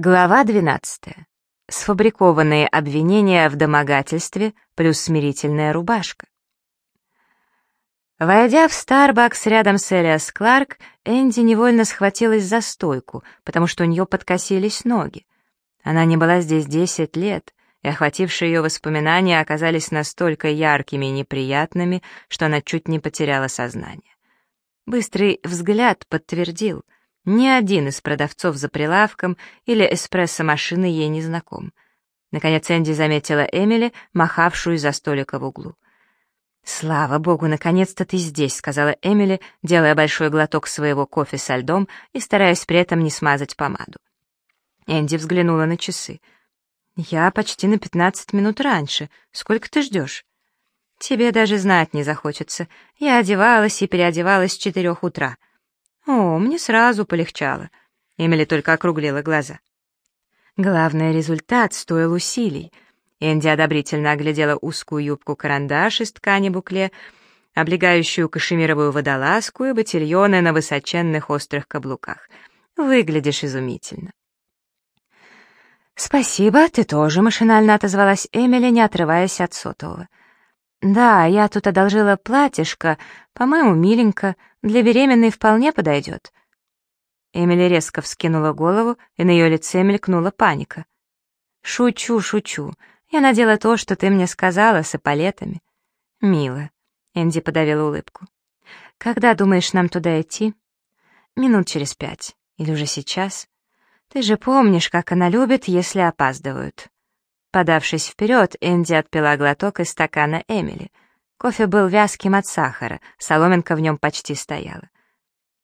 Глава 12. Сфабрикованные обвинения в домогательстве плюс смирительная рубашка. Войдя в Старбакс рядом с Элиас Кларк, Энди невольно схватилась за стойку, потому что у нее подкосились ноги. Она не была здесь 10 лет, и охватившие ее воспоминания оказались настолько яркими и неприятными, что она чуть не потеряла сознание. Быстрый взгляд подтвердил — ни один из продавцов за прилавком или эспрессо-машины ей не знаком. Наконец Энди заметила Эмили, махавшую за столика в углу. «Слава богу, наконец-то ты здесь», — сказала Эмили, делая большой глоток своего кофе со льдом и стараясь при этом не смазать помаду. Энди взглянула на часы. «Я почти на пятнадцать минут раньше. Сколько ты ждешь?» «Тебе даже знать не захочется. Я одевалась и переодевалась с четырех утра. «О, мне сразу полегчало». Эмили только округлила глаза. Главный результат стоил усилий. Энди одобрительно оглядела узкую юбку-карандаш из ткани букле, облегающую кашемировую водолазку и ботильоны на высоченных острых каблуках. «Выглядишь изумительно». «Спасибо, ты тоже машинально отозвалась Эмили, не отрываясь от сотового. «Да, я тут одолжила платьишко, по-моему, миленько, для беременной вполне подойдет». Эмили резко вскинула голову, и на ее лице мелькнула паника. «Шучу, шучу. Я надела то, что ты мне сказала, с эполетами». «Мило», — Энди подавила улыбку. «Когда думаешь нам туда идти?» «Минут через пять. Или уже сейчас. Ты же помнишь, как она любит, если опаздывают». Подавшись вперед, Энди отпила глоток из стакана Эмили. Кофе был вязким от сахара, соломинка в нем почти стояла.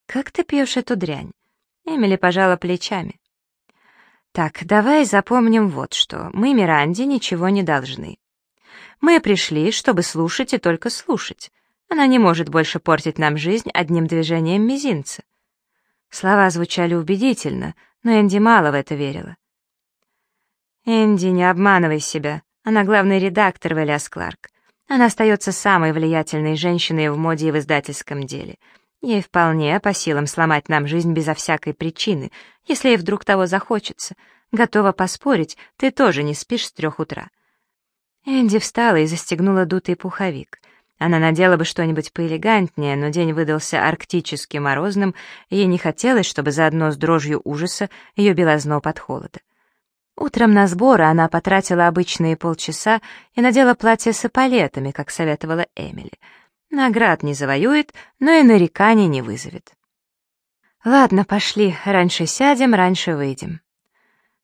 «Как ты пьешь эту дрянь?» Эмили пожала плечами. «Так, давай запомним вот что. Мы Миранде ничего не должны. Мы пришли, чтобы слушать и только слушать. Она не может больше портить нам жизнь одним движением мизинца». Слова звучали убедительно, но Энди мало в это верила. «Энди, не обманывай себя. Она главный редактор в Элиас Кларк. Она остается самой влиятельной женщиной в моде и в издательском деле. Ей вполне по силам сломать нам жизнь безо всякой причины, если ей вдруг того захочется. Готова поспорить, ты тоже не спишь с трех утра». Энди встала и застегнула дутый пуховик. Она надела бы что-нибудь поэлегантнее, но день выдался арктически морозным, и ей не хотелось, чтобы заодно с дрожью ужаса ее белозно под холода. Утром на сборы она потратила обычные полчаса и надела платье с эполетами, как советовала Эмили. Наград не завоюет, но и нареканий не вызовет. «Ладно, пошли, раньше сядем, раньше выйдем».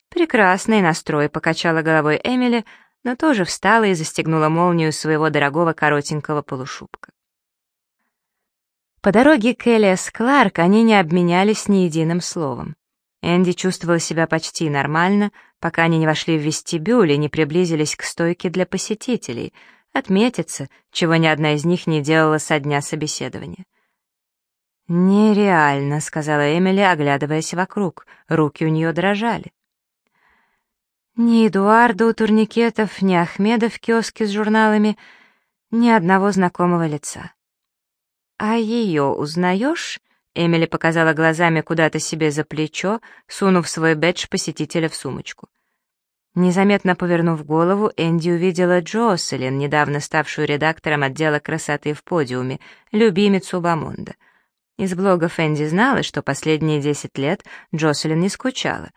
«Прекрасный настрой», — покачала головой Эмили, но тоже встала и застегнула молнию своего дорогого коротенького полушубка. По дороге к Элиас Кларк они не обменялись ни единым словом. Энди чувствовала себя почти нормально, пока они не вошли в вестибюль и не приблизились к стойке для посетителей, отметиться, чего ни одна из них не делала со дня собеседования. «Нереально», — сказала Эмили, оглядываясь вокруг, руки у нее дрожали. Ни Эдуарда у турникетов, ни Ахмеда в киоске с журналами, ни одного знакомого лица. «А ее узнаешь?» Эмили показала глазами куда-то себе за плечо, сунув свой бэдж посетителя в сумочку. Незаметно повернув голову, Энди увидела Джоселин, недавно ставшую редактором отдела красоты в подиуме, любимицу Бамонда. Из блогов Энди знала, что последние десять лет Джоселин не скучала.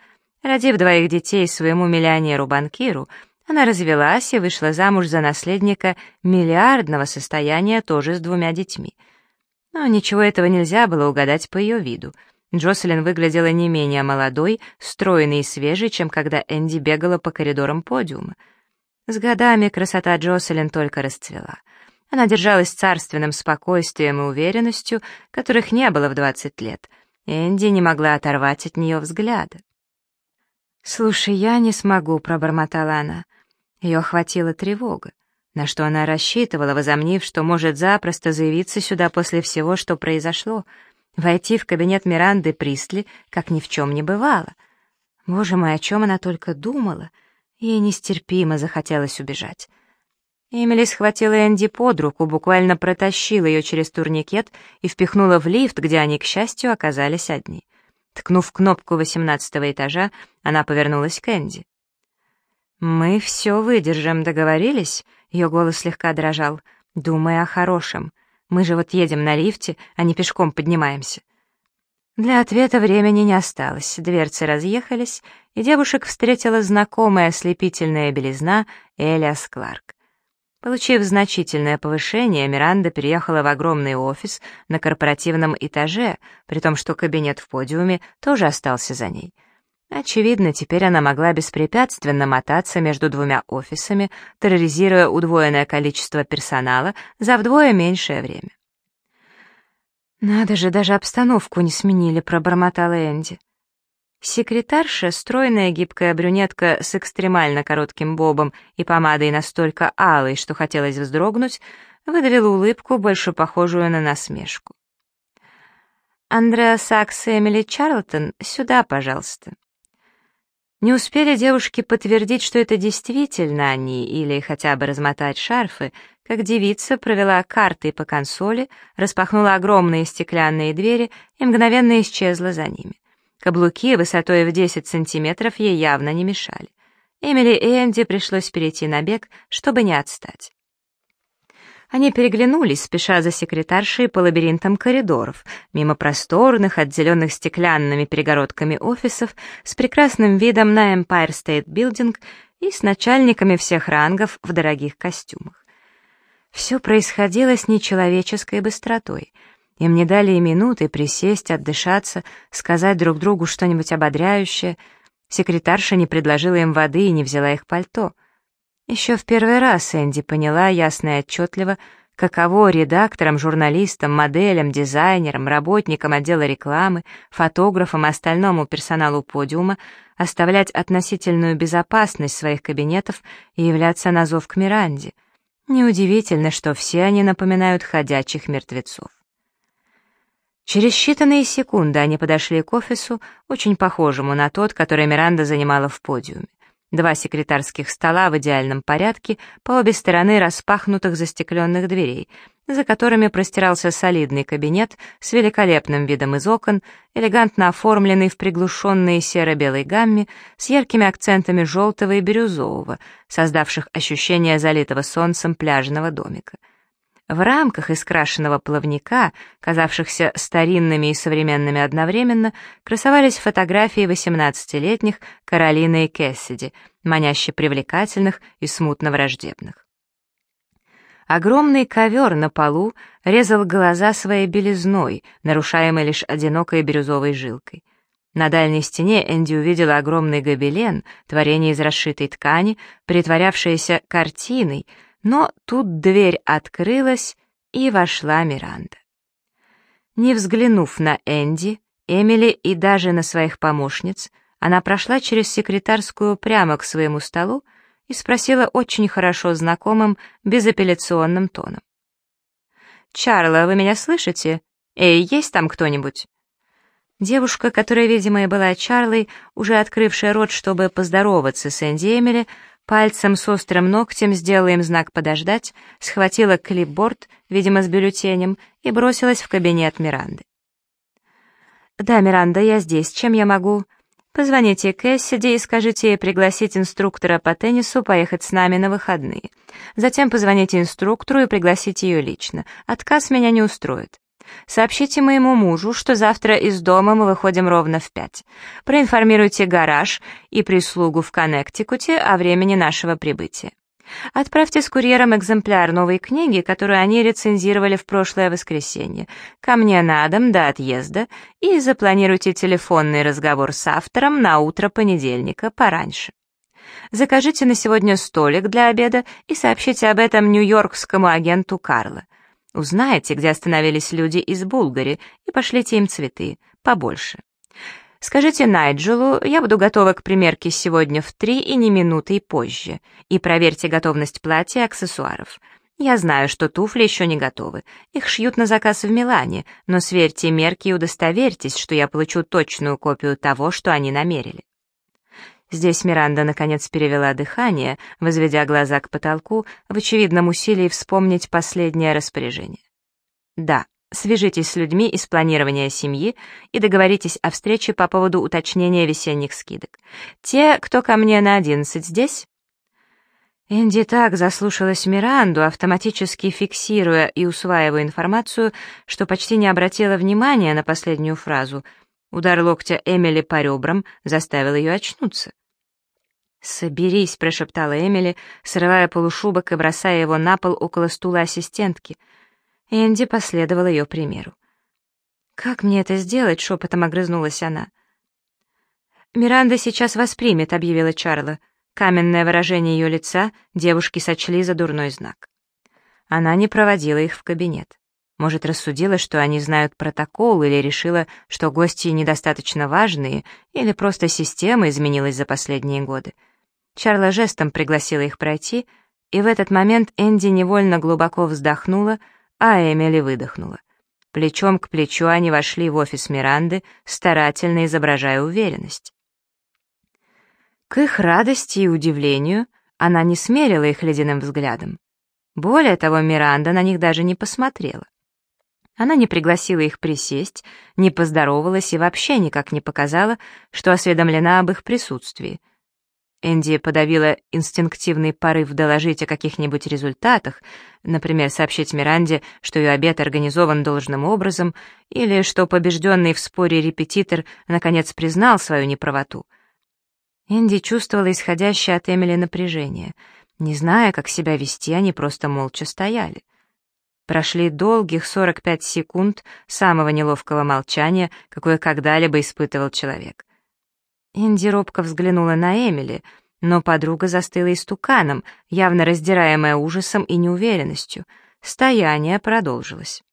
Родив двоих детей своему миллионеру-банкиру, она развелась и вышла замуж за наследника миллиардного состояния тоже с двумя детьми — но ничего этого нельзя было угадать по ее виду. Джоселин выглядела не менее молодой, стройной и свежей, чем когда Энди бегала по коридорам подиума. С годами красота Джоселин только расцвела. Она держалась царственным спокойствием и уверенностью, которых не было в 20 лет. Энди не могла оторвать от нее взгляда. «Слушай, я не смогу», — пробормотала она. Ее охватила тревога на что она рассчитывала, возомнив, что может запросто заявиться сюда после всего, что произошло, войти в кабинет Миранды Пристли, как ни в чем не бывало. Боже мой, о чем она только думала. Ей нестерпимо захотелось убежать. Эмили схватила Энди под руку, буквально протащила ее через турникет и впихнула в лифт, где они, к счастью, оказались одни. Ткнув кнопку восемнадцатого этажа, она повернулась к Энди. «Мы все выдержим, договорились?» Ее голос слегка дрожал. «Думай о хорошем. Мы же вот едем на лифте, а не пешком поднимаемся». Для ответа времени не осталось. Дверцы разъехались, и девушек встретила знакомая ослепительная белизна Элиас Кларк. Получив значительное повышение, Миранда переехала в огромный офис на корпоративном этаже, при том, что кабинет в подиуме тоже остался за ней. Очевидно, теперь она могла беспрепятственно мотаться между двумя офисами, терроризируя удвоенное количество персонала за вдвое меньшее время. «Надо же, даже обстановку не сменили», — пробормотала Энди. Секретарша, стройная гибкая брюнетка с экстремально коротким бобом и помадой настолько алой, что хотелось вздрогнуть, выдавила улыбку, больше похожую на насмешку. «Андреа Сакс и Эмили Чарлтон, сюда, пожалуйста». Не успели девушки подтвердить, что это действительно они, или хотя бы размотать шарфы, как девица провела картой по консоли, распахнула огромные стеклянные двери и мгновенно исчезла за ними. Каблуки высотой в 10 сантиметров ей явно не мешали. Эмили и Энди пришлось перейти на бег, чтобы не отстать. Они переглянулись, спеша за секретаршей по лабиринтам коридоров, мимо просторных, отделенных стеклянными перегородками офисов, с прекрасным видом на Empire State Building и с начальниками всех рангов в дорогих костюмах. Все происходило с нечеловеческой быстротой. Им не дали и минуты присесть, отдышаться, сказать друг другу что-нибудь ободряющее. Секретарша не предложила им воды и не взяла их пальто. Еще в первый раз Энди поняла ясно и отчетливо, каково редакторам, журналистам, моделям, дизайнерам, работникам отдела рекламы, фотографам и остальному персоналу подиума оставлять относительную безопасность своих кабинетов и являться на зов к Миранде. Неудивительно, что все они напоминают ходячих мертвецов. Через считанные секунды они подошли к офису, очень похожему на тот, который Миранда занимала в подиуме. Два секретарских стола в идеальном порядке по обе стороны распахнутых застекленных дверей, за которыми простирался солидный кабинет с великолепным видом из окон, элегантно оформленный в приглушенной серо-белой гамме с яркими акцентами желтого и бирюзового, создавших ощущение залитого солнцем пляжного домика. В рамках из крашеного плавника, казавшихся старинными и современными одновременно, красовались фотографии 18-летних Каролины и Кэссиди, маняще привлекательных и смутно враждебных. Огромный ковер на полу резал глаза своей белизной, нарушаемой лишь одинокой бирюзовой жилкой. На дальней стене Энди увидела огромный гобелен, творение из расшитой ткани, притворявшееся картиной — но тут дверь открылась, и вошла Миранда. Не взглянув на Энди, Эмили и даже на своих помощниц, она прошла через секретарскую прямо к своему столу и спросила очень хорошо знакомым, безапелляционным тоном. «Чарла, вы меня слышите? Эй, есть там кто-нибудь?» Девушка, которая, видимо, и была Чарлой, уже открывшая рот, чтобы поздороваться с Энди Эмили, Пальцем с острым ногтем сделала им знак «подождать», схватила клипборд, видимо, с бюллетенем, и бросилась в кабинет Миранды. «Да, Миранда, я здесь. Чем я могу?» «Позвоните Кэссиди и скажите ей пригласить инструктора по теннису поехать с нами на выходные. Затем позвоните инструктору и пригласите ее лично. Отказ меня не устроит». Сообщите моему мужу, что завтра из дома мы выходим ровно в пять. Проинформируйте гараж и прислугу в Коннектикуте о времени нашего прибытия. Отправьте с курьером экземпляр новой книги, которую они рецензировали в прошлое воскресенье, ко мне на дом до отъезда и запланируйте телефонный разговор с автором на утро понедельника пораньше. Закажите на сегодня столик для обеда и сообщите об этом нью-йоркскому агенту Карла. Узнайте, где остановились люди из Булгари, и пошлите им цветы, побольше. Скажите Найджелу, я буду готова к примерке сегодня в три и не минуты позже, и проверьте готовность платья и аксессуаров. Я знаю, что туфли еще не готовы. Их шьют на заказ в Милане, но сверьте мерки и удостоверьтесь, что я получу точную копию того, что они намерили. Здесь Миранда наконец перевела дыхание, возведя глаза к потолку, в очевидном усилии вспомнить последнее распоряжение. «Да, Свяжитесь с людьми из планирования семьи и договоритесь о встрече по поводу уточнения весенних скидок. Те, кто ко мне на 11 здесь?» Энди так заслушалась Миранду, автоматически фиксируя и усваивая информацию, что почти не обратила внимания на последнюю фразу. Удар локтя Эмили по ребрам заставил ее очнуться. «Соберись», — прошептала Эмили, срывая полушубок и бросая его на пол около стула ассистентки — Энди последовал ее примеру. «Как мне это сделать?» — шепотом огрызнулась она. «Миранда сейчас воспримет», — объявила Чарла. Каменное выражение ее лица девушки сочли за дурной знак. Она не проводила их в кабинет. Может, рассудила, что они знают протокол, или решила, что гости недостаточно важные, или просто система изменилась за последние годы. Чарла жестом пригласила их пройти, и в этот момент Энди невольно глубоко вздохнула, а Эмили выдохнула. Плечом к плечу они вошли в офис Миранды, старательно изображая уверенность. К их радости и удивлению она не смерила их ледяным взглядом. Более того, Миранда на них даже не посмотрела. Она не пригласила их присесть, не поздоровалась и вообще никак не показала, что осведомлена об их присутствии — Энди подавила инстинктивный порыв доложить о каких-нибудь результатах, например, сообщить Миранде, что ее обед организован должным образом, или что побежденный в споре репетитор наконец признал свою неправоту. Энди чувствовала исходящее от Эмили напряжение. Не зная, как себя вести, они просто молча стояли. Прошли долгих 45 секунд самого неловкого молчания, какое когда-либо испытывал человек — Энди робко взглянула на Эмили, но подруга застыла истуканом, явно раздираемая ужасом и неуверенностью. Стояние продолжилось.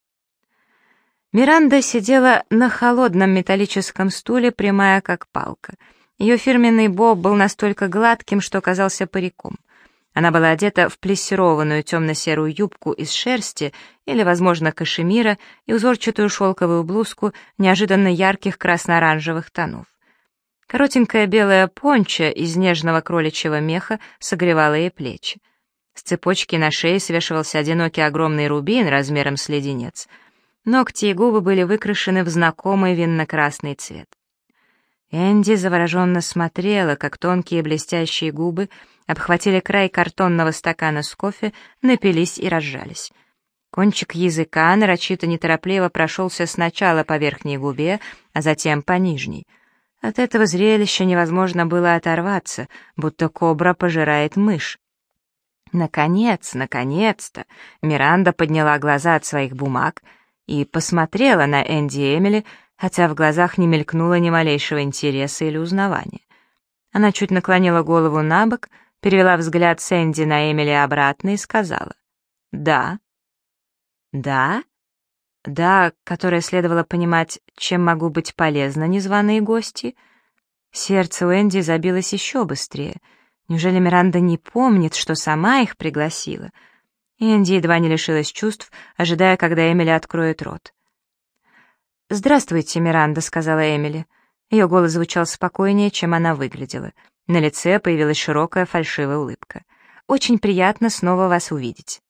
Миранда сидела на холодном металлическом стуле, прямая как палка. Ее фирменный боб был настолько гладким, что казался париком. Она была одета в плессированную темно-серую юбку из шерсти или, возможно, кашемира и узорчатую шелковую блузку неожиданно ярких красно-оранжевых тонов. Коротенькая белая понча из нежного кроличьего меха согревала ей плечи. С цепочки на шее свешивался одинокий огромный рубин размером с леденец. Ногти и губы были выкрашены в знакомый винно-красный цвет. Энди завороженно смотрела, как тонкие блестящие губы обхватили край картонного стакана с кофе, напились и разжались. Кончик языка нарочито неторопливо прошелся сначала по верхней губе, а затем по нижней — от этого зрелища невозможно было оторваться, будто кобра пожирает мышь. Наконец, наконец-то, Миранда подняла глаза от своих бумаг и посмотрела на Энди Эмили, хотя в глазах не мелькнуло ни малейшего интереса или узнавания. Она чуть наклонила голову на бок, перевела взгляд с Энди на Эмили обратно и сказала «Да». «Да?» Да, которое следовало понимать, чем могу быть полезна незваные гости. Сердце у Энди забилось еще быстрее. Неужели Миранда не помнит, что сама их пригласила? Энди едва не лишилась чувств, ожидая, когда Эмили откроет рот. «Здравствуйте, Миранда», — сказала Эмили. Ее голос звучал спокойнее, чем она выглядела. На лице появилась широкая фальшивая улыбка. «Очень приятно снова вас увидеть».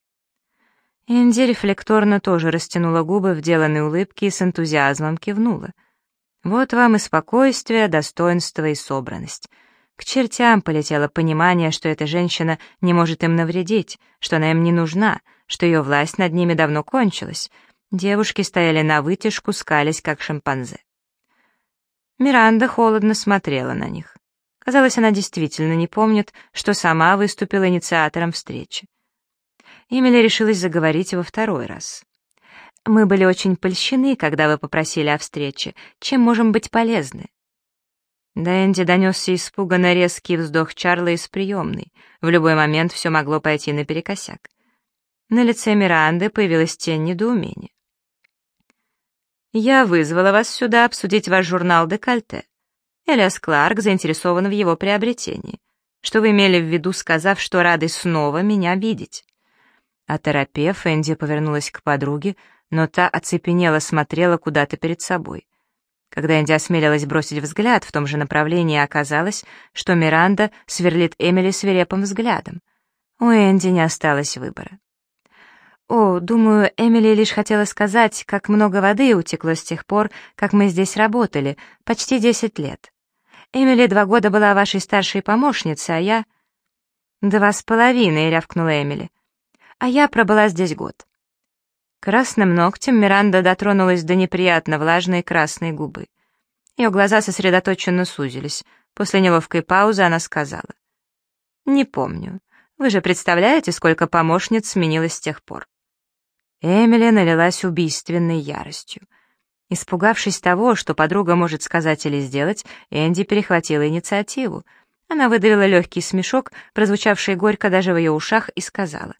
Энди рефлекторно тоже растянула губы в деланной улыбке и с энтузиазмом кивнула. «Вот вам и спокойствие, достоинство и собранность». К чертям полетело понимание, что эта женщина не может им навредить, что она им не нужна, что ее власть над ними давно кончилась. Девушки стояли на вытяжку, скались, как шимпанзе. Миранда холодно смотрела на них. Казалось, она действительно не помнит, что сама выступила инициатором встречи. Эмили решилась заговорить во второй раз. «Мы были очень польщены, когда вы попросили о встрече. Чем можем быть полезны?» До Энди донесся испуганно резкий вздох Чарла из приемной. В любой момент все могло пойти наперекосяк. На лице Миранды появилась тень недоумения. «Я вызвала вас сюда обсудить ваш журнал «Декольте». Элиас Кларк заинтересован в его приобретении. Что вы имели в виду, сказав, что рады снова меня видеть?» Оторопев, Энди повернулась к подруге, но та оцепенела смотрела куда-то перед собой. Когда Энди осмелилась бросить взгляд в том же направлении, оказалось, что Миранда сверлит Эмили свирепым взглядом. У Энди не осталось выбора. «О, думаю, Эмили лишь хотела сказать, как много воды утекло с тех пор, как мы здесь работали, почти десять лет. Эмили два года была вашей старшей помощницей, а я...» «Два с половиной», — рявкнула Эмили. «А я пробыла здесь год». Красным ногтем Миранда дотронулась до неприятно влажной красной губы. Ее глаза сосредоточенно сузились. После неловкой паузы она сказала. «Не помню. Вы же представляете, сколько помощниц сменилось с тех пор?» Эмили налилась убийственной яростью. Испугавшись того, что подруга может сказать или сделать, Энди перехватила инициативу. Она выдавила легкий смешок, прозвучавший горько даже в ее ушах, и сказала.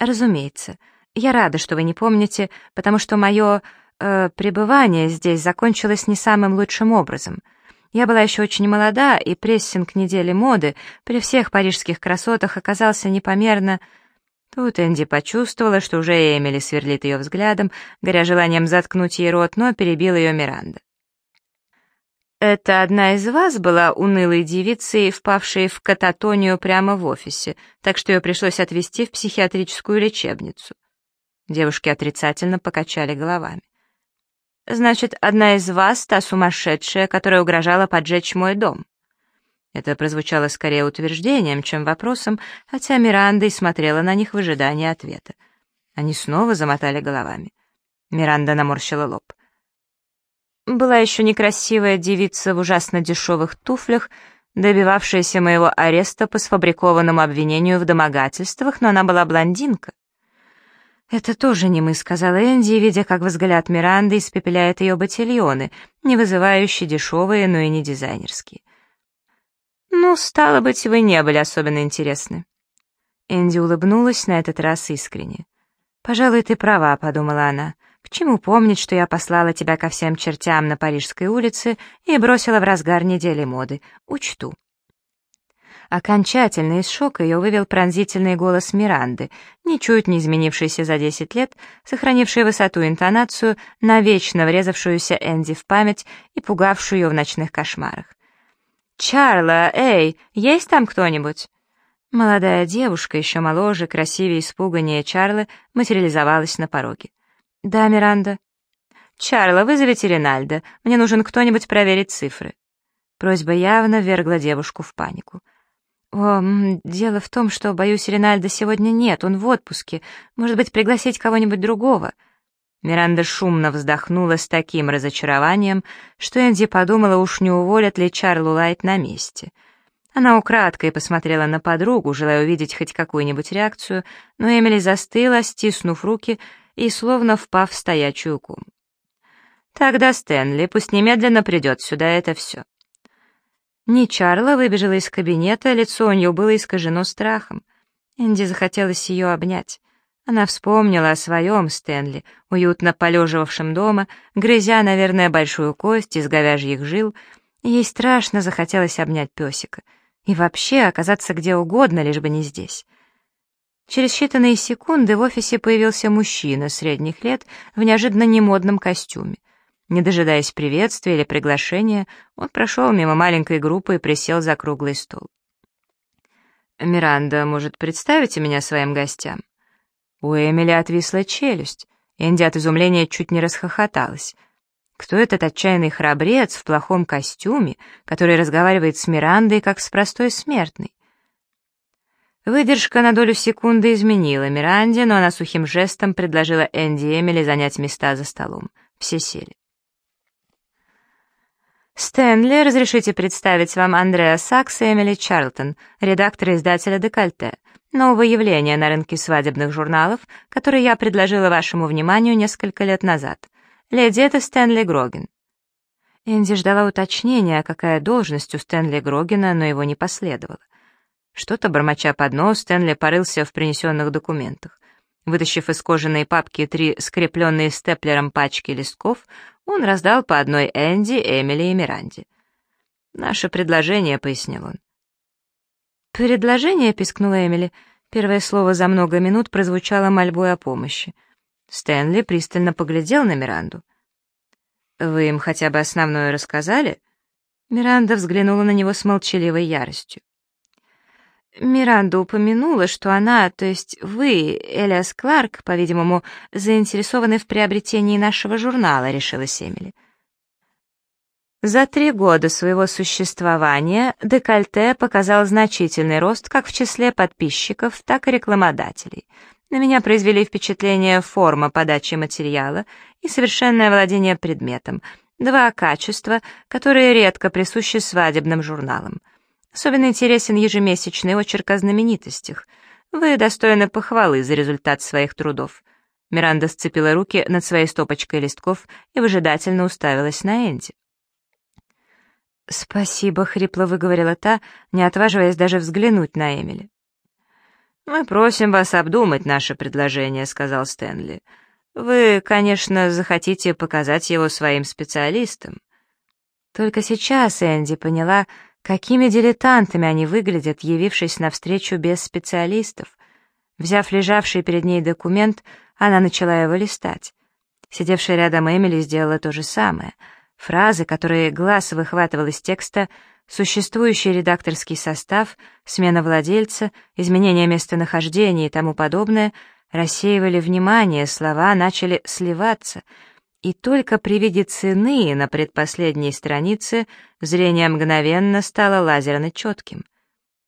«Разумеется, я рада, что вы не помните, потому что мое э, пребывание здесь закончилось не самым лучшим образом. Я была еще очень молода, и прессинг недели моды при всех парижских красотах оказался непомерно...» Тут Энди почувствовала, что уже Эмили сверлит ее взглядом, горя желанием заткнуть ей рот, но перебил ее Миранда. «Это одна из вас была унылой девицей, впавшей в кататонию прямо в офисе, так что ее пришлось отвезти в психиатрическую лечебницу». Девушки отрицательно покачали головами. «Значит, одна из вас та сумасшедшая, которая угрожала поджечь мой дом?» Это прозвучало скорее утверждением, чем вопросом, хотя Миранда и смотрела на них в ожидании ответа. Они снова замотали головами. Миранда наморщила лоб. Была еще некрасивая девица в ужасно дешевых туфлях, добивавшаяся моего ареста по сфабрикованному обвинению в домогательствах, но она была блондинка. «Это тоже не мы», — сказала Энди, видя, как взгляд Миранды испепеляет ее ботильоны, не вызывающие дешевые, но и не дизайнерские. «Ну, стало быть, вы не были особенно интересны». Энди улыбнулась на этот раз искренне. «Пожалуй, ты права», — подумала она. «К чему помнить, что я послала тебя ко всем чертям на Парижской улице и бросила в разгар недели моды? Учту». Окончательно из шока ее вывел пронзительный голос Миранды, ничуть не изменившийся за десять лет, сохранивший высоту интонацию, навечно врезавшуюся Энди в память и пугавшую ее в ночных кошмарах. «Чарла, эй, есть там кто-нибудь?» Молодая девушка, еще моложе, красивее и испуганнее Чарлы, материализовалась на пороге. «Да, Миранда». «Чарла, вызовите Ринальда. Мне нужен кто-нибудь проверить цифры». Просьба явно ввергла девушку в панику. «О, дело в том, что, боюсь, Ринальда сегодня нет, он в отпуске. Может быть, пригласить кого-нибудь другого?» Миранда шумно вздохнула с таким разочарованием, что Энди подумала, уж не уволят ли Чарлу Лайт на месте. Она украдкой посмотрела на подругу, желая увидеть хоть какую-нибудь реакцию, но Эмили застыла, стиснув руки и словно впав в стоячую кум. «Тогда Стэнли, пусть немедленно придет сюда, это все». Не Чарла выбежала из кабинета, лицо у нее было искажено страхом. Энди захотелось ее обнять. Она вспомнила о своем Стэнли, уютно полеживавшем дома, грызя, наверное, большую кость из говяжьих жил. Ей страшно захотелось обнять песика. И вообще оказаться где угодно, лишь бы не здесь. Через считанные секунды в офисе появился мужчина средних лет в неожиданно немодном костюме. Не дожидаясь приветствия или приглашения, он прошел мимо маленькой группы и присел за круглый стол. «Миранда, может, представите меня своим гостям?» У Эмили отвисла челюсть. Энди от изумления чуть не расхохоталась. Кто этот отчаянный храбрец в плохом костюме, который разговаривает с Мирандой, как с простой смертной? Выдержка на долю секунды изменила Миранде, но она сухим жестом предложила Энди и Эмили занять места за столом. Все сели. «Стэнли, разрешите представить вам Андреа Сакс и Эмили Чарлтон, редактора издателя «Декольте», нового явления на рынке свадебных журналов, которое я предложила вашему вниманию несколько лет назад. Леди, это Стэнли Грогин». Энди ждала уточнения, какая должность у Стэнли Грогина, но его не последовало. Что-то, бормоча под нос, Стэнли порылся в принесенных документах. Вытащив из кожаной папки три скрепленные степлером пачки листков, он раздал по одной Энди, Эмили и Миранде. «Наше предложение», — пояснил он. «Предложение?» — пискнула Эмили. Первое слово за много минут прозвучало мольбой о помощи. Стэнли пристально поглядел на Миранду. «Вы им хотя бы основное рассказали?» Миранда взглянула на него с молчаливой яростью. Миранда упомянула, что она, то есть вы, Элиас Кларк, по-видимому, заинтересованы в приобретении нашего журнала, решила Семели. За три года своего существования декольте показал значительный рост как в числе подписчиков, так и рекламодателей. На меня произвели впечатление форма подачи материала и совершенное владение предметом, два качества, которые редко присущи свадебным журналам. Особенно интересен ежемесячный очерк о знаменитостях. Вы достойны похвалы за результат своих трудов. Миранда сцепила руки над своей стопочкой листков и выжидательно уставилась на Энди. «Спасибо», — хрипло выговорила та, не отваживаясь даже взглянуть на Эмили. «Мы просим вас обдумать наше предложение», — сказал Стэнли. «Вы, конечно, захотите показать его своим специалистам». Только сейчас Энди поняла, какими дилетантами они выглядят, явившись навстречу без специалистов. Взяв лежавший перед ней документ, она начала его листать. Сидевшая рядом Эмили сделала то же самое — Фразы, которые глаз выхватывал из текста, существующий редакторский состав, смена владельца, изменение местонахождения и тому подобное рассеивали внимание, слова начали сливаться, и только при виде цены на предпоследней странице зрение мгновенно стало лазерно четким.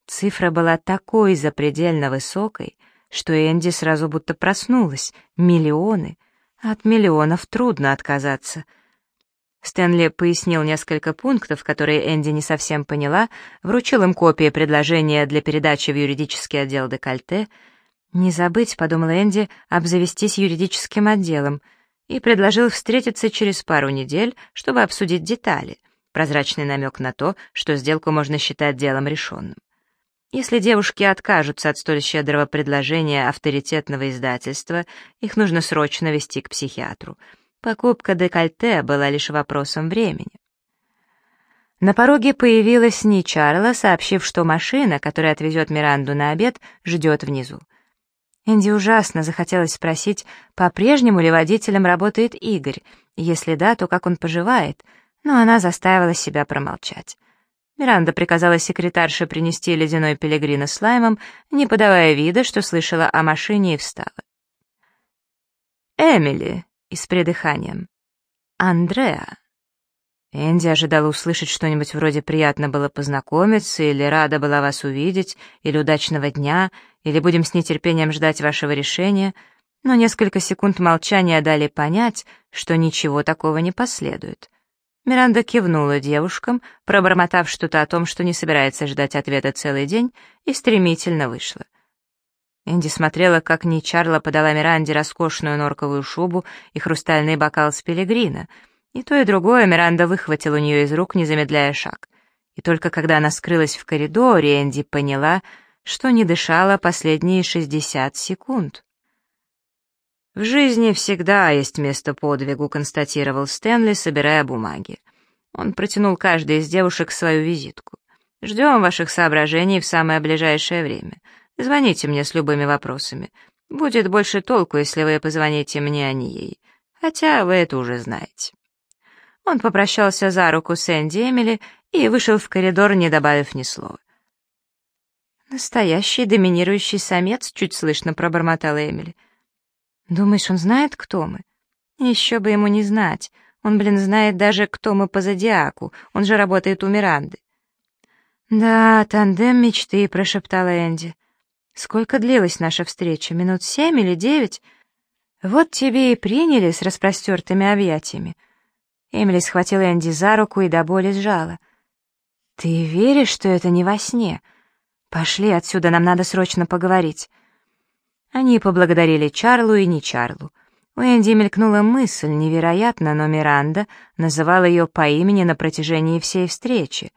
Цифра была такой запредельно высокой, что Энди сразу будто проснулась. Миллионы. От миллионов трудно отказаться — Стэнли пояснил несколько пунктов, которые Энди не совсем поняла, вручил им копии предложения для передачи в юридический отдел декольте. «Не забыть», — подумал Энди, — «обзавестись юридическим отделом», и предложил встретиться через пару недель, чтобы обсудить детали, прозрачный намек на то, что сделку можно считать делом решенным. Если девушки откажутся от столь щедрого предложения авторитетного издательства, их нужно срочно вести к психиатру — Покупка декольте была лишь вопросом времени. На пороге появилась Ни Чарла, сообщив, что машина, которая отвезет Миранду на обед, ждет внизу. Энди ужасно захотелось спросить, по-прежнему ли водителем работает Игорь, если да, то как он поживает, но она заставила себя промолчать. Миранда приказала секретарше принести ледяной пилигрино с лаймом, не подавая вида, что слышала о машине и встала. «Эмили», и с придыханием. «Андреа». Энди ожидала услышать что-нибудь вроде «приятно было познакомиться» или «рада была вас увидеть» или «удачного дня» или «будем с нетерпением ждать вашего решения», но несколько секунд молчания дали понять, что ничего такого не последует. Миранда кивнула девушкам, пробормотав что-то о том, что не собирается ждать ответа целый день, и стремительно вышла. Энди смотрела, как Ничарла подала Миранде роскошную норковую шубу и хрустальный бокал с пилигрина. И то, и другое Миранда выхватила у нее из рук, не замедляя шаг. И только когда она скрылась в коридоре, Энди поняла, что не дышала последние 60 секунд. «В жизни всегда есть место подвигу», — констатировал Стэнли, собирая бумаги. Он протянул каждой из девушек свою визитку. «Ждем ваших соображений в самое ближайшее время. Звоните мне с любыми вопросами. Будет больше толку, если вы позвоните мне, а не ей. Хотя вы это уже знаете». Он попрощался за руку с Энди Эмили и вышел в коридор, не добавив ни слова. «Настоящий доминирующий самец», — чуть слышно пробормотала Эмили. «Думаешь, он знает, кто мы?» «Еще бы ему не знать. Он, блин, знает даже, кто мы по зодиаку. Он же работает у Миранды». «Да, тандем мечты», — прошептала Энди. Сколько длилась наша встреча? Минут семь или девять? Вот тебе и приняли с распростертыми объятиями. Эмили схватила Энди за руку и до боли сжала. «Ты веришь, что это не во сне? Пошли отсюда, нам надо срочно поговорить». Они поблагодарили Чарлу и не Чарлу. У Энди мелькнула мысль, невероятно, но Миранда называла ее по имени на протяжении всей встречи.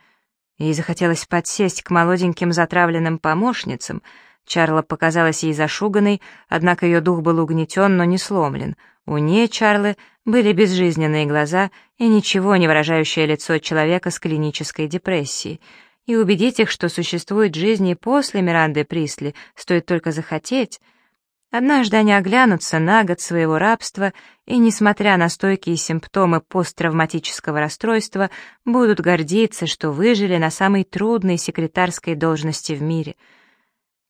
Ей захотелось подсесть к молоденьким затравленным помощницам — Чарла показалась ей зашуганной, однако ее дух был угнетен, но не сломлен. У нее, Чарлы, были безжизненные глаза и ничего не выражающее лицо человека с клинической депрессией. И убедить их, что существует жизнь и после Миранды Присли, стоит только захотеть. Однажды они оглянутся на год своего рабства и, несмотря на стойкие симптомы посттравматического расстройства, будут гордиться, что выжили на самой трудной секретарской должности в мире —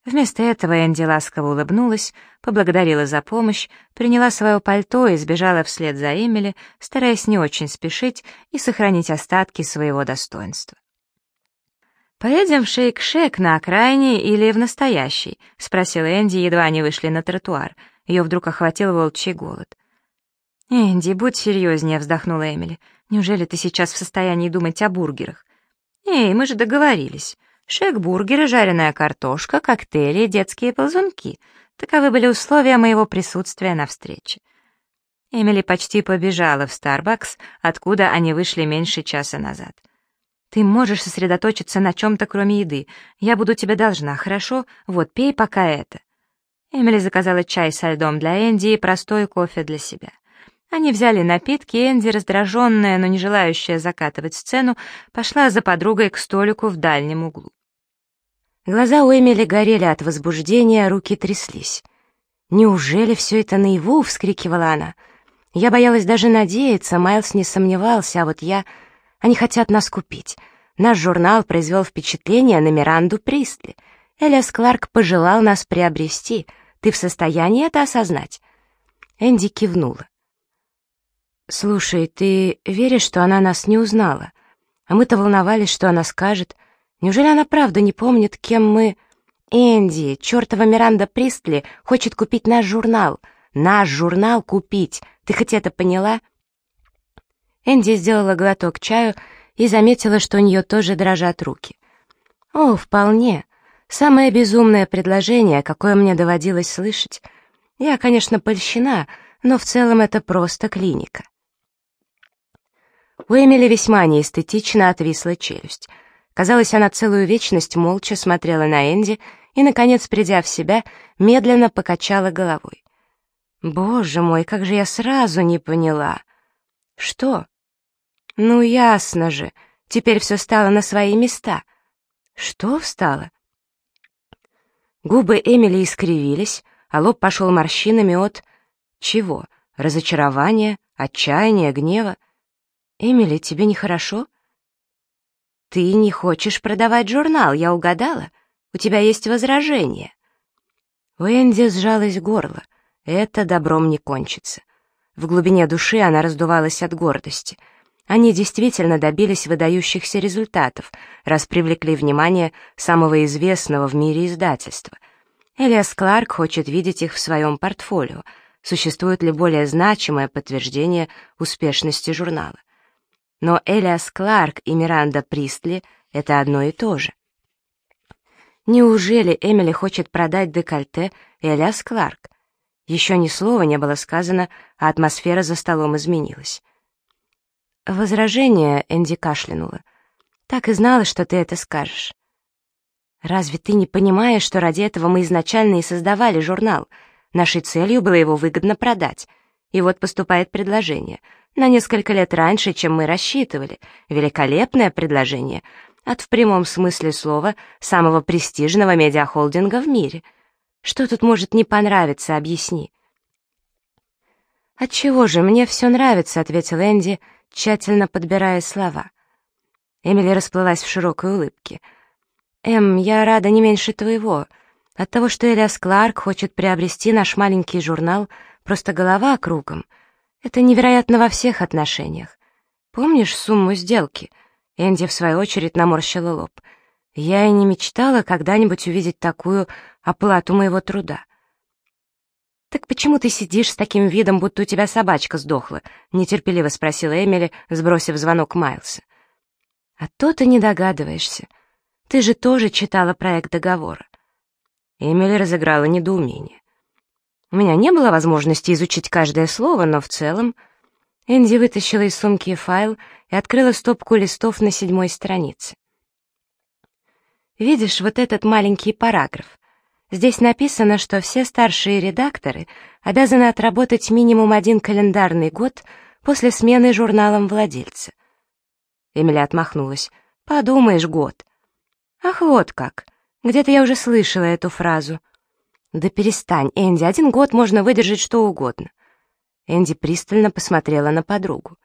Вместо этого Энди ласково улыбнулась, поблагодарила за помощь, приняла свое пальто и сбежала вслед за Эмили, стараясь не очень спешить и сохранить остатки своего достоинства. «Поедем в Шейк-Шек на окраине или в настоящий?» — спросила Энди, едва они вышли на тротуар. Ее вдруг охватил волчий голод. «Энди, будь серьезнее», — вздохнула Эмили. «Неужели ты сейчас в состоянии думать о бургерах?» «Эй, мы же договорились. Шек-бургеры, жареная картошка, коктейли и детские ползунки. Таковы были условия моего присутствия на встрече». Эмили почти побежала в Старбакс, откуда они вышли меньше часа назад. «Ты можешь сосредоточиться на чем-то, кроме еды. Я буду тебе должна, хорошо? Вот, пей пока это». Эмили заказала чай со льдом для Энди и простой кофе для себя. Они взяли напитки, и Энди, раздраженная, но не желающая закатывать сцену, пошла за подругой к столику в дальнем углу. Глаза у Эмили горели от возбуждения, руки тряслись. «Неужели все это наяву?» — вскрикивала она. «Я боялась даже надеяться, Майлз не сомневался, а вот я... Они хотят нас купить. Наш журнал произвел впечатление на Миранду Пристли. Элиас Кларк пожелал нас приобрести. Ты в состоянии это осознать?» Энди кивнула. «Слушай, ты веришь, что она нас не узнала? А мы-то волновались, что она скажет. Неужели она правда не помнит, кем мы...» «Энди, чертова Миранда Пристли хочет купить наш журнал. Наш журнал купить. Ты хоть это поняла?» Энди сделала глоток чаю и заметила, что у нее тоже дрожат руки. «О, вполне. Самое безумное предложение, какое мне доводилось слышать. Я, конечно, польщена, но в целом это просто клиника». У Эмили весьма неэстетично отвисла челюсть. Казалось, она целую вечность молча смотрела на Энди и, наконец, придя в себя, медленно покачала головой. «Боже мой, как же я сразу не поняла!» «Что?» «Ну, ясно же, теперь все стало на свои места». «Что встало?» Губы Эмили искривились, а лоб пошел морщинами от... Чего? Разочарования, отчаяния, гнева? «Эмили, тебе нехорошо?» «Ты не хочешь продавать журнал, я угадала. У тебя есть возражение». У Энди сжалось горло. Это добром не кончится. В глубине души она раздувалась от гордости. Они действительно добились выдающихся результатов, раз привлекли внимание самого известного в мире издательства. Элиас Кларк хочет видеть их в своем портфолио. Существует ли более значимое подтверждение успешности журнала? но Элиас Кларк и Миранда Пристли — это одно и то же. Неужели Эмили хочет продать декольте Элиас Кларк? Еще ни слова не было сказано, а атмосфера за столом изменилась. Возражение Энди кашлянула. «Так и знала, что ты это скажешь». «Разве ты не понимаешь, что ради этого мы изначально и создавали журнал? Нашей целью было его выгодно продать. И вот поступает предложение — на несколько лет раньше, чем мы рассчитывали. Великолепное предложение. От в прямом смысле слова самого престижного медиахолдинга в мире. Что тут может не понравиться, объясни. «Отчего же, мне все нравится», — ответил Энди, тщательно подбирая слова. Эмили расплылась в широкой улыбке. «Эм, я рада не меньше твоего. От того, что Элиас Кларк хочет приобрести наш маленький журнал, просто голова кругом. Это невероятно во всех отношениях. Помнишь сумму сделки? Энди, в свою очередь, наморщила лоб. Я и не мечтала когда-нибудь увидеть такую оплату моего труда. «Так почему ты сидишь с таким видом, будто у тебя собачка сдохла?» — нетерпеливо спросила Эмили, сбросив звонок Майлса. «А то ты не догадываешься. Ты же тоже читала проект договора». Эмили разыграла недоумение. У меня не было возможности изучить каждое слово, но в целом... Энди вытащила из сумки файл и открыла стопку листов на седьмой странице. Видишь вот этот маленький параграф? Здесь написано, что все старшие редакторы обязаны отработать минимум один календарный год после смены журналом владельца. Эмили отмахнулась. «Подумаешь, год». «Ах, вот как! Где-то я уже слышала эту фразу. «Да перестань, Энди, один год можно выдержать что угодно». Энди пристально посмотрела на подругу.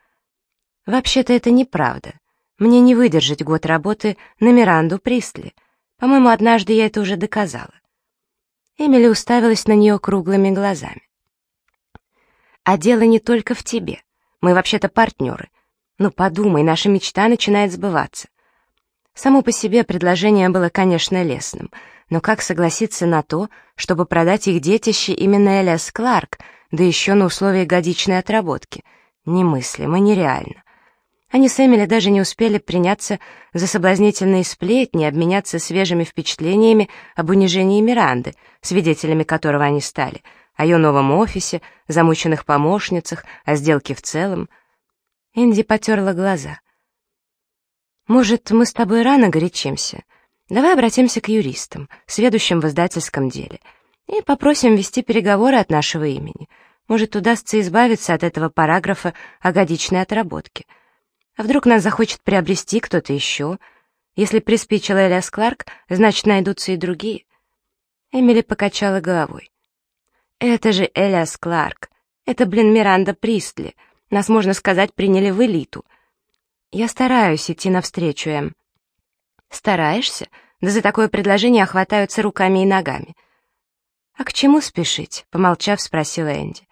«Вообще-то это неправда. Мне не выдержать год работы на Миранду Пристли. По-моему, однажды я это уже доказала». Эмили уставилась на нее круглыми глазами. «А дело не только в тебе. Мы вообще-то партнеры. Ну подумай, наша мечта начинает сбываться». Само по себе предложение было, конечно, лестным, но как согласиться на то, чтобы продать их детище именно Элиас Кларк, да еще на условии годичной отработки? Немыслимо, нереально. Они с Эмили даже не успели приняться за соблазнительные сплетни, обменяться свежими впечатлениями об унижении Миранды, свидетелями которого они стали, о ее новом офисе, замученных помощницах, о сделке в целом. Энди потерла глаза. «Может, мы с тобой рано горячимся? Давай обратимся к юристам, сведущим в издательском деле, и попросим вести переговоры от нашего имени. Может, удастся избавиться от этого параграфа о годичной отработке». А вдруг нас захочет приобрести кто-то еще? Если приспичила Элиас Кларк, значит, найдутся и другие. Эмили покачала головой. «Это же Элиас Кларк. Это, блин, Миранда Пристли. Нас, можно сказать, приняли в элиту. Я стараюсь идти навстречу, Эм». «Стараешься? Да за такое предложение охватаются руками и ногами». «А к чему спешить?» — помолчав, спросила Энди.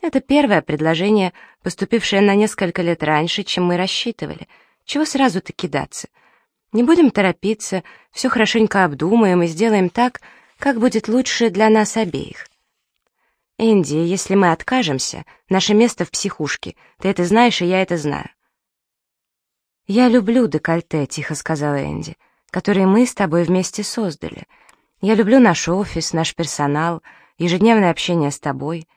Это первое предложение, поступившее на несколько лет раньше, чем мы рассчитывали. Чего сразу-то кидаться? Не будем торопиться, все хорошенько обдумаем и сделаем так, как будет лучше для нас обеих. Энди, если мы откажемся, наше место в психушке. Ты это знаешь, и я это знаю. «Я люблю декольте», — тихо сказала Энди, «которые мы с тобой вместе создали. Я люблю наш офис, наш персонал, ежедневное общение с тобой.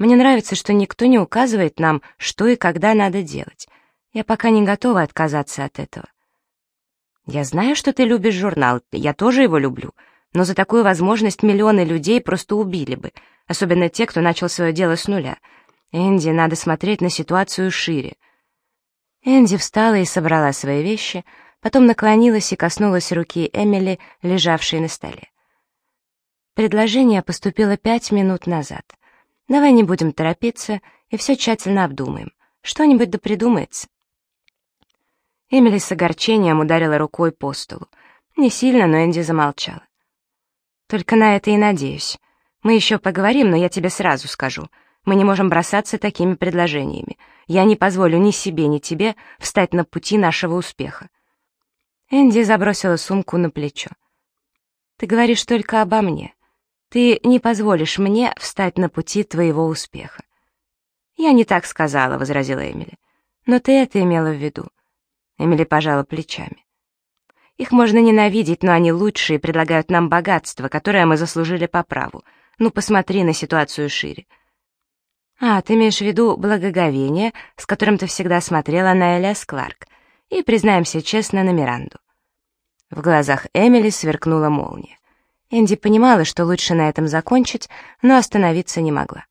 Мне нравится, что никто не указывает нам, что и когда надо делать. Я пока не готова отказаться от этого. Я знаю, что ты любишь журнал, я тоже его люблю, но за такую возможность миллионы людей просто убили бы, особенно те, кто начал свое дело с нуля. Энди, надо смотреть на ситуацию шире. Энди встала и собрала свои вещи, потом наклонилась и коснулась руки Эмили, лежавшей на столе. Предложение поступило пять минут назад. Давай не будем торопиться и все тщательно обдумаем. Что-нибудь да придумается. Эмили с огорчением ударила рукой по столу. Не сильно, но Энди замолчала. «Только на это и надеюсь. Мы еще поговорим, но я тебе сразу скажу. Мы не можем бросаться такими предложениями. Я не позволю ни себе, ни тебе встать на пути нашего успеха». Энди забросила сумку на плечо. «Ты говоришь только обо мне. Ты не позволишь мне встать на пути твоего успеха. «Я не так сказала», — возразила Эмили. «Но ты это имела в виду». Эмили пожала плечами. «Их можно ненавидеть, но они лучшие и предлагают нам богатство, которое мы заслужили по праву. Ну, посмотри на ситуацию шире». «А, ты имеешь в виду благоговение, с которым ты всегда смотрела на Элиас Кларк, и, признаемся честно, на Миранду». В глазах Эмили сверкнула молния. Энди понимала, что лучше на этом закончить, но остановиться не могла.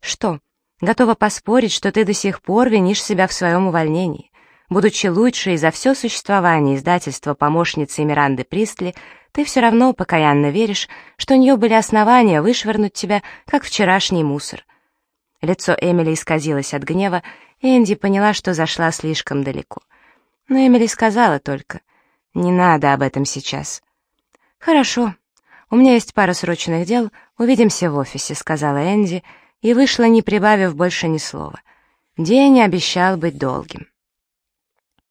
«Что, готова поспорить, что ты до сих пор винишь себя в своем увольнении? Будучи лучшей за все существование издательства помощницы Миранды Пристли, ты все равно покаянно веришь, что у нее были основания вышвырнуть тебя, как вчерашний мусор». Лицо Эмили исказилось от гнева, и Энди поняла, что зашла слишком далеко. Но Эмили сказала только, «Не надо об этом сейчас». «Хорошо, «У меня есть пара срочных дел, увидимся в офисе», — сказала Энди, и вышла, не прибавив больше ни слова. День обещал быть долгим.